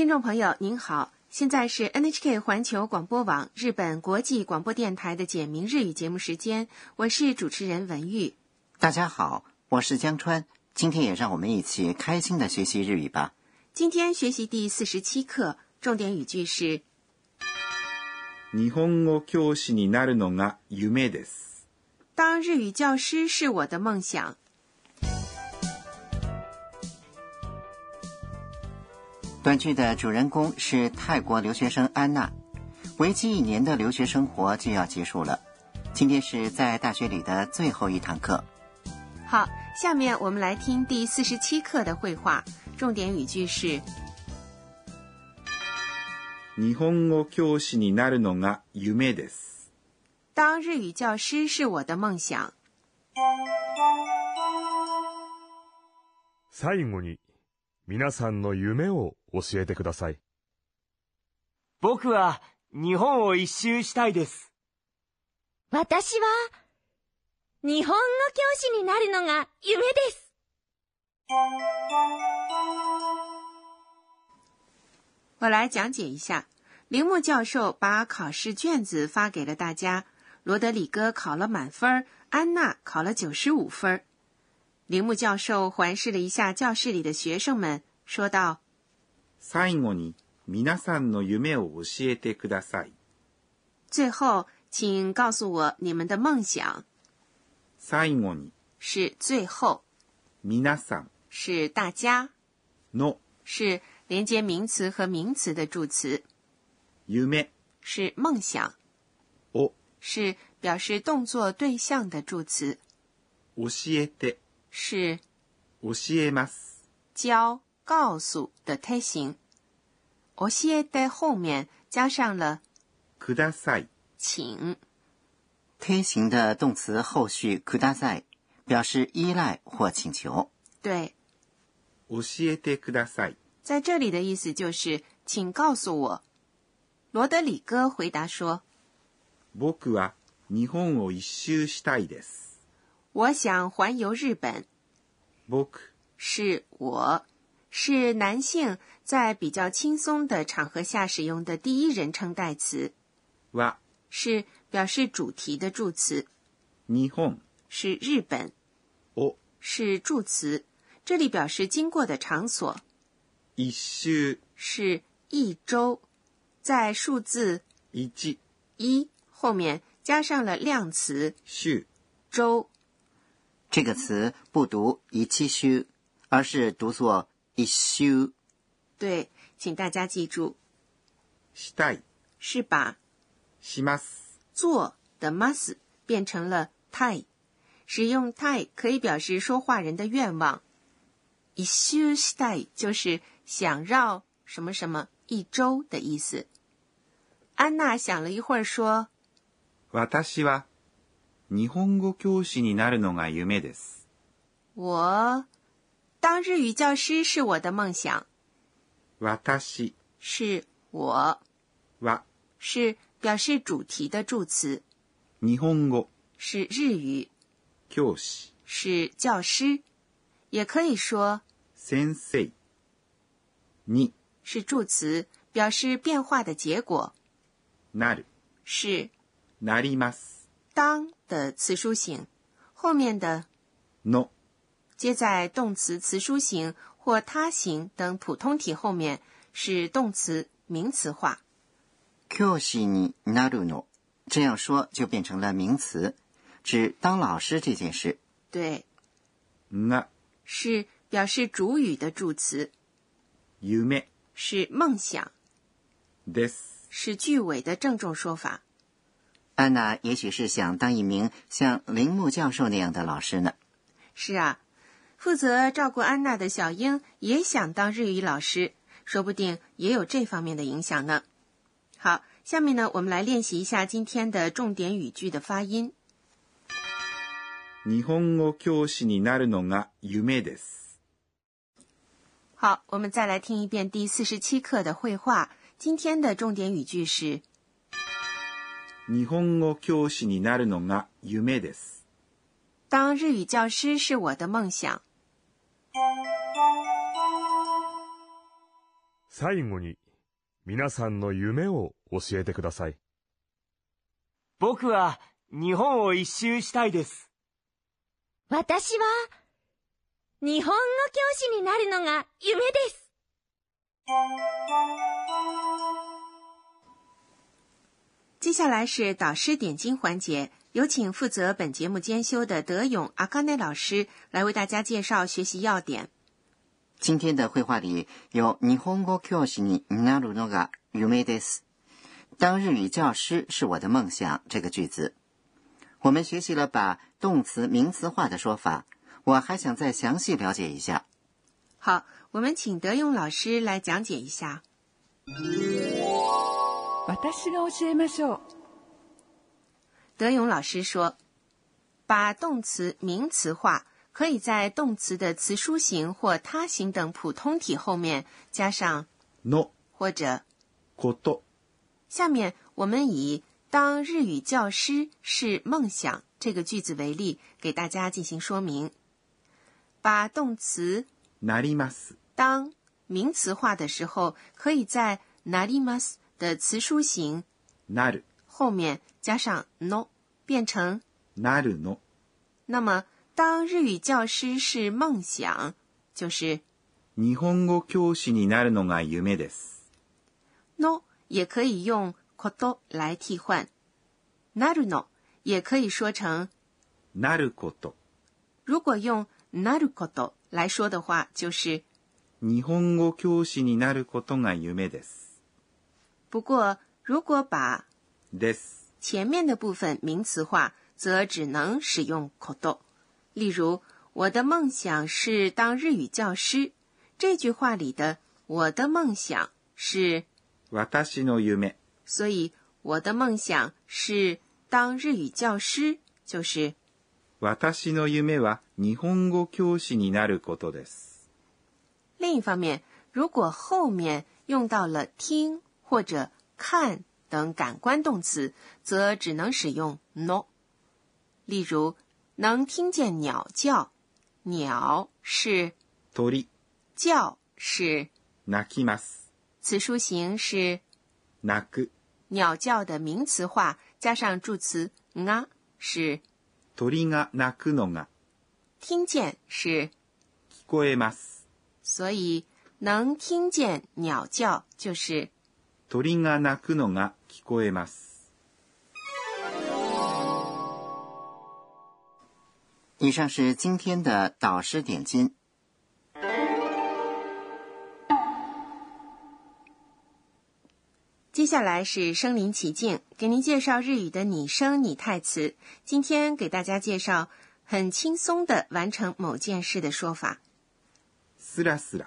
听众朋友您好，现在是 NHK 环球广播网日本国际广播电台的简明日语节目时间，我是主持人文玉。大家好，我是江川。今天也让我们一起开心的学习日语吧。今天学习第四十七课，重点语句是。日本語教师になるのが夢です。当日语教师是我的梦想。短剧的主人公是泰国留学生安娜，为期一年的留学生活就要结束了。今天是在大学里的最后一堂课。好，下面我们来听第四十七课的绘画，重点语句是：日本語教師になるのが夢です。当日语教师是我的梦想。最後に。皆さんの夢を教えてください。僕は日本を一周したいです。私は日本の教師になるのが夢です。我来讲解一下。铃木教授把考试卷子发给了大家。罗德里戈考了满分，安娜考了九十五分。铃木教授环视了一下教室里的学生们，说道：“最后，请告诉我你们的梦想。最后是最后，是大家，是连接名词和名词的助词，是梦想，是表示动作对象的助词，是表示动作对象的助词。”是，教えます教告诉的态形，教え在后面加上了ください，请态形的动词后续ください表示依赖或请求。对，教えてください在这里的意思就是请告诉我。罗德里哥回答说：“僕は日本を一周したいです。”我想环游日本。book 是我是男性，在比较轻松的场合下使用的第一人称代词。w 是表示主题的助词。日本是日本。o 是助词，这里表示经过的场所。一周是一周，在数字一后面加上了量词周。这个词不读一七 i 而是读作一 s 对，请大家记住。したい是把します做的 mas 变成了太使用太可以表示说话人的愿望。一 s 是 u したい就是想绕什么什么一周的意思。安娜想了一会儿说：“私は。”日本語教師になるのが夢です。我当日语教师是我的梦想。我是我。是表示主题的助词。日本語、是日语。教師、是教师，也可以说。先生。是助词，表示变化的结果。なる是。なります。当的词书形，后面的，no，接在动词词书形或他形等普通体后面，是动词名词化。k o s ni n a n o 这样说就变成了名词，指当老师这件事。对。那是表示主语的助词。y o u m 是梦想。this 是句尾的郑重说法。安娜也许是想当一名像铃木教授那样的老师呢。是啊，负责照顾安娜的小英也想当日语老师，说不定也有这方面的影响呢。好，下面呢，我们来练习一下今天的重点语句的发音。日本教になるのが夢です。好，我们再来听一遍第四十七课的绘画。今天的重点语句是。日本語教師になるのが夢です。当日语教师是我的梦想。最後に皆さんの夢を教えてください。僕は日本を一周したいです。私は日本語教師になるのが夢です。接下来是导师点睛环节，有请负责本节目监修的德勇阿康内老师来为大家介绍学习要点。今天的绘画里有「日本語教師になるのが夢です」，当日语教师是我的梦想这个句子。我们学习了把动词名词化的说法，我还想再详细了解一下。好，我们请德勇老师来讲解一下。私が教えましょう。德勇老师说：“把动词名词化，可以在动词的词书形或他形等普通体后面加上 no 或者こと。下面我们以‘当日语教师是梦想’这个句子为例，给大家进行说明。把动词なります当名词化的时候，可以在なります。”的词书形后面加上 no，变成 no。那么，当日语教师是梦想，就是。日本语教师になるのが夢です。no 也可以用こと来替换，no 也可以说成なること。如果用なること来说的话，就是日本语教师になることが夢です。不过，如果把 this 前面的部分名词化，则只能使用 k o o 例如，“我的梦想是当日语教师”，这句话里的“我的梦想是”所以，“我的梦想是当日语教师”就是“我的梦是当日语教す。另一方面，如果后面用到了“听”。或者看等感官动词，则只能使用 no。例如，能听见鸟叫，鸟是鳥，叫是鳴きます。此书形是鳴く。鸟叫的名词化加上助词が是鳥が鳴くのが。听见是聞きます。所以能听见鸟叫就是。鳥が鳴くのが聞こえます。以上是今天的导师点金。接下来是声临其境，给您介绍日语的拟声拟态词。今天给大家介绍很轻松的完成某件事的说法。スラスラ，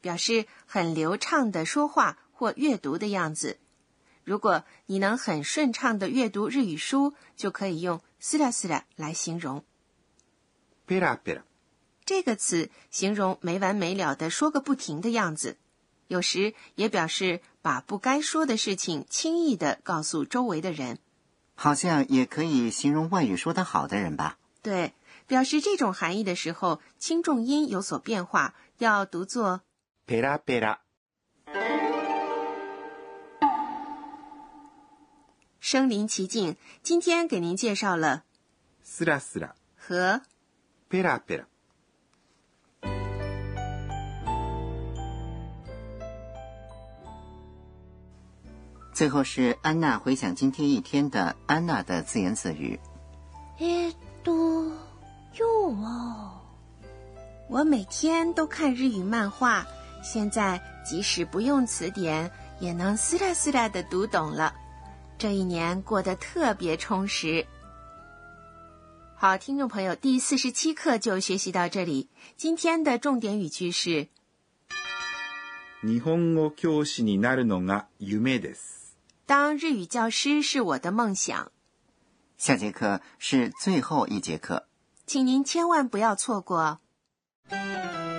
表示很流畅的说话。或阅读的样子，如果你能很顺畅的阅读日语书，就可以用斯拉斯拉”来形容。这个词形容没完没了的说个不停的样子，有时也表示把不该说的事情轻易的告诉周围的人。好像也可以形容外语说的好的人吧？对，表示这种含义的时候，轻重音有所变化，要读作 pera 身临其境，今天给您介绍了“斯拉斯拉”和“皮拉皮拉”。最后是安娜回想今天一天的安娜的自言自语：“哎，多又哦！我每天都看日语漫画，现在即使不用词典也能“斯拉斯拉”的读懂了。”这一年过得特别充实。好，听众朋友，第四十七课就学习到这里。今天的重点语句是：日本语教师になるのが夢です。当日语教师是我的梦想。下节课是最后一节课，请您千万不要错过哦。